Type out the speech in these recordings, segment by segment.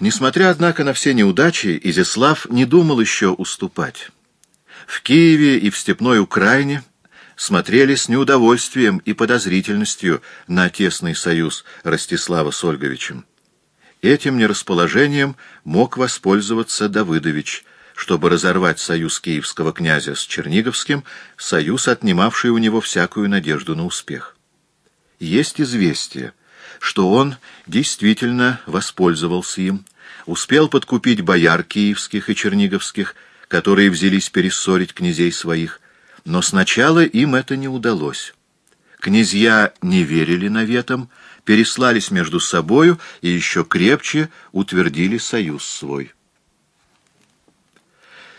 Несмотря, однако, на все неудачи, Изяслав не думал еще уступать. В Киеве и в Степной Украине смотрели с неудовольствием и подозрительностью на тесный союз Ростислава с Ольговичем. Этим нерасположением мог воспользоваться Давыдович, чтобы разорвать союз киевского князя с Черниговским, союз, отнимавший у него всякую надежду на успех. Есть известие, что он действительно воспользовался им, успел подкупить бояр киевских и черниговских, которые взялись перессорить князей своих, но сначала им это не удалось. Князья не верили наветам, переслались между собою и еще крепче утвердили союз свой.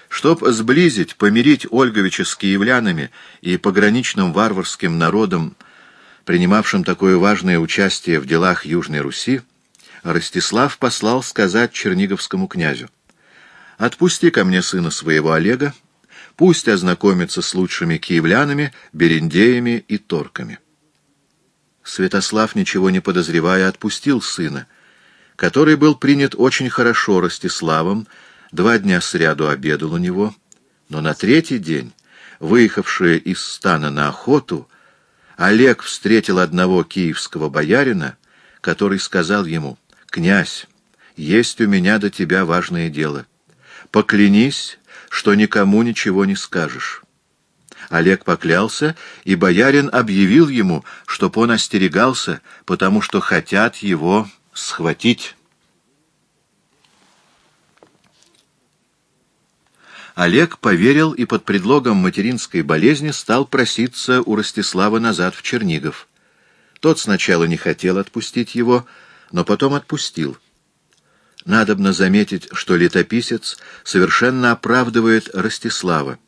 Чтоб сблизить, помирить Ольговича с киевлянами и пограничным варварским народом, принимавшим такое важное участие в делах Южной Руси, Ростислав послал сказать черниговскому князю, «Отпусти ко мне сына своего Олега, пусть ознакомится с лучшими киевлянами, берендеями и торками». Святослав, ничего не подозревая, отпустил сына, который был принят очень хорошо Ростиславом, два дня сряду обедал у него, но на третий день, выехавшие из стана на охоту, Олег встретил одного киевского боярина, который сказал ему, «Князь, есть у меня до тебя важное дело. Поклянись, что никому ничего не скажешь». Олег поклялся, и боярин объявил ему, чтоб он остерегался, потому что хотят его схватить. Олег поверил и под предлогом материнской болезни стал проситься у Ростислава назад в Чернигов. Тот сначала не хотел отпустить его, но потом отпустил. Надобно заметить, что летописец совершенно оправдывает Ростислава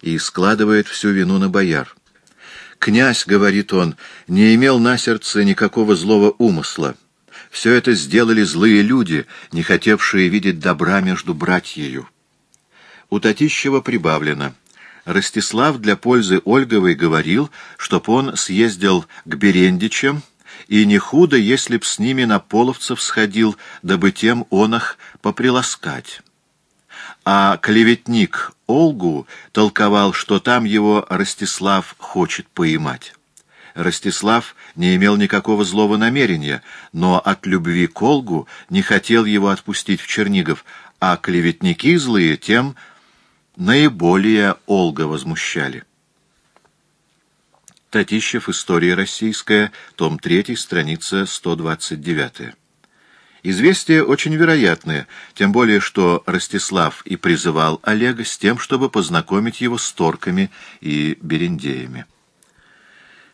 и складывает всю вину на бояр. «Князь, — говорит он, — не имел на сердце никакого злого умысла. Все это сделали злые люди, не хотевшие видеть добра между братьею». У Татищева прибавлено. Ростислав для пользы Ольговой говорил, чтоб он съездил к Берендичам, и не худо, если б с ними на половцев сходил, дабы тем он их поприласкать. А клеветник Олгу толковал, что там его Ростислав хочет поймать. Ростислав не имел никакого злого намерения, но от любви к Олгу не хотел его отпустить в Чернигов, а клеветники злые тем наиболее Олга возмущали. Татищев. История российская. Том 3. Страница 129. Известие очень вероятное, тем более что Ростислав и призывал Олега с тем, чтобы познакомить его с торками и берендеями.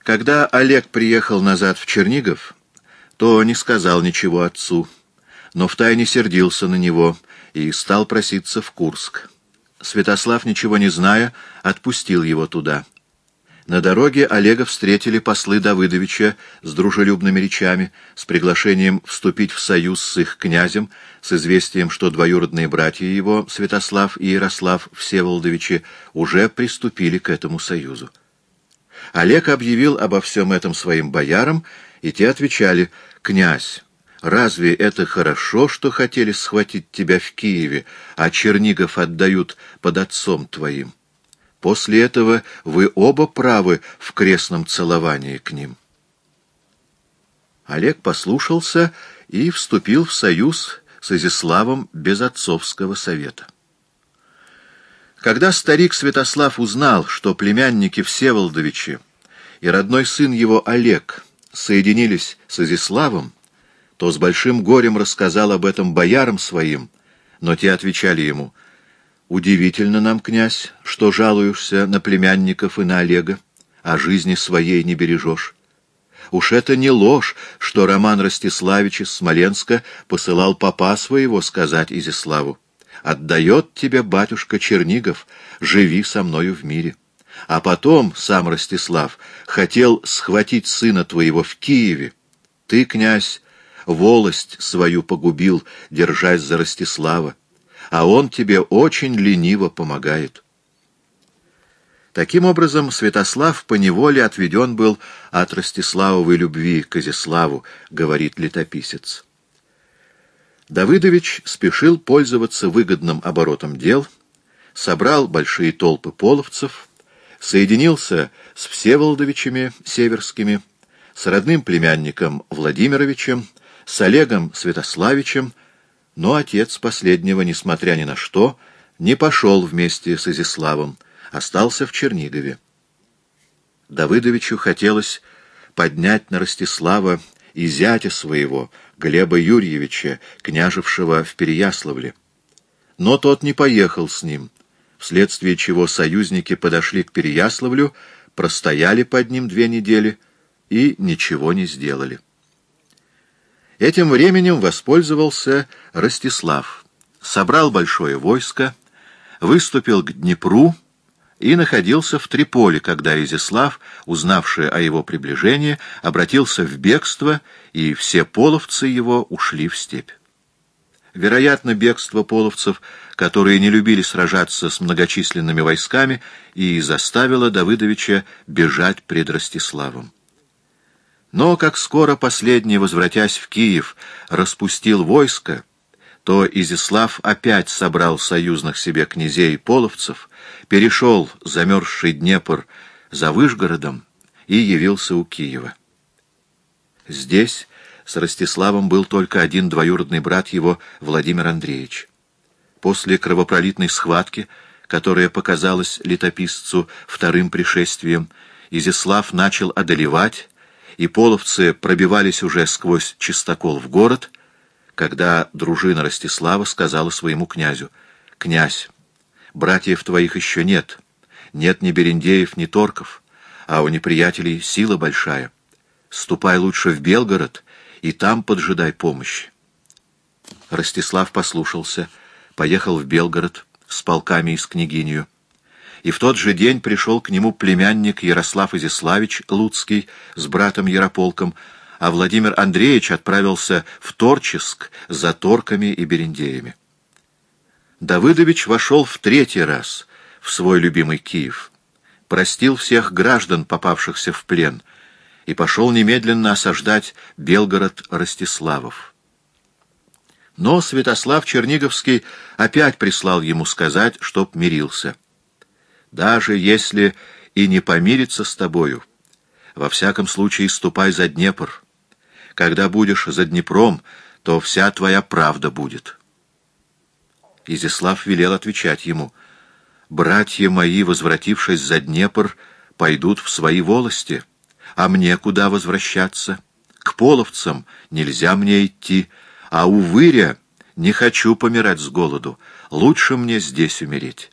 Когда Олег приехал назад в Чернигов, то не сказал ничего отцу, но втайне сердился на него и стал проситься в Курск. Святослав, ничего не зная, отпустил его туда. На дороге Олега встретили послы Давыдовича с дружелюбными речами, с приглашением вступить в союз с их князем, с известием, что двоюродные братья его, Святослав и Ярослав Всеволодовичи, уже приступили к этому союзу. Олег объявил обо всем этом своим боярам, и те отвечали «Князь, Разве это хорошо, что хотели схватить тебя в Киеве, а Чернигов отдают под отцом твоим? После этого вы оба правы в крестном целовании к ним. Олег послушался и вступил в союз с Изяславом без отцовского совета. Когда старик Святослав узнал, что племянники Всеволодовичи и родной сын его Олег соединились с Изяславом, то с большим горем рассказал об этом боярам своим, но те отвечали ему, «Удивительно нам, князь, что жалуешься на племянников и на Олега, а жизни своей не бережешь. Уж это не ложь, что Роман Ростиславич из Смоленска посылал папа своего сказать Изяславу, «Отдает тебе, батюшка Чернигов, живи со мною в мире». А потом сам Ростислав хотел схватить сына твоего в Киеве. Ты, князь, волость свою погубил, держась за Ростислава, а он тебе очень лениво помогает. Таким образом, Святослав поневоле отведен был от Ростиславовой любви к Изяславу, говорит летописец. Давыдович спешил пользоваться выгодным оборотом дел, собрал большие толпы половцев, соединился с Всеволодовичами Северскими, с родным племянником Владимировичем, с Олегом Святославичем, но отец последнего, несмотря ни на что, не пошел вместе с Изяславом, остался в Чернигове. Давыдовичу хотелось поднять на Ростислава и зятя своего, Глеба Юрьевича, княжевшего в Переяславле. Но тот не поехал с ним, вследствие чего союзники подошли к Переяславлю, простояли под ним две недели и ничего не сделали. Этим временем воспользовался Ростислав, собрал большое войско, выступил к Днепру и находился в Триполи, когда Изяслав, узнавший о его приближении, обратился в бегство, и все половцы его ушли в степь. Вероятно, бегство половцев, которые не любили сражаться с многочисленными войсками, и заставило Давыдовича бежать пред Ростиславом. Но как скоро последний, возвратясь в Киев, распустил войско, то Изяслав опять собрал союзных себе князей и половцев, перешел замерзший Днепр за Выжгородом и явился у Киева. Здесь с Ростиславом был только один двоюродный брат его, Владимир Андреевич. После кровопролитной схватки, которая показалась летописцу вторым пришествием, Изяслав начал одолевать, и половцы пробивались уже сквозь чистокол в город, когда дружина Ростислава сказала своему князю, «Князь, братьев твоих еще нет, нет ни Берендеев, ни Торков, а у неприятелей сила большая. Ступай лучше в Белгород и там поджидай помощи». Ростислав послушался, поехал в Белгород с полками и с княгинью. И в тот же день пришел к нему племянник Ярослав Изяславич Луцкий с братом Ярополком, а Владимир Андреевич отправился в Торческ за торками и берендеями. Давыдович вошел в третий раз в свой любимый Киев, простил всех граждан, попавшихся в плен, и пошел немедленно осаждать Белгород Ростиславов. Но Святослав Черниговский опять прислал ему сказать, чтоб мирился. «Даже если и не помириться с тобою, во всяком случае ступай за Днепр, когда будешь за Днепром, то вся твоя правда будет. Изяслав велел отвечать ему, «Братья мои, возвратившись за Днепр, пойдут в свои волости, а мне куда возвращаться? К половцам нельзя мне идти, а у выря не хочу помирать с голоду, лучше мне здесь умереть».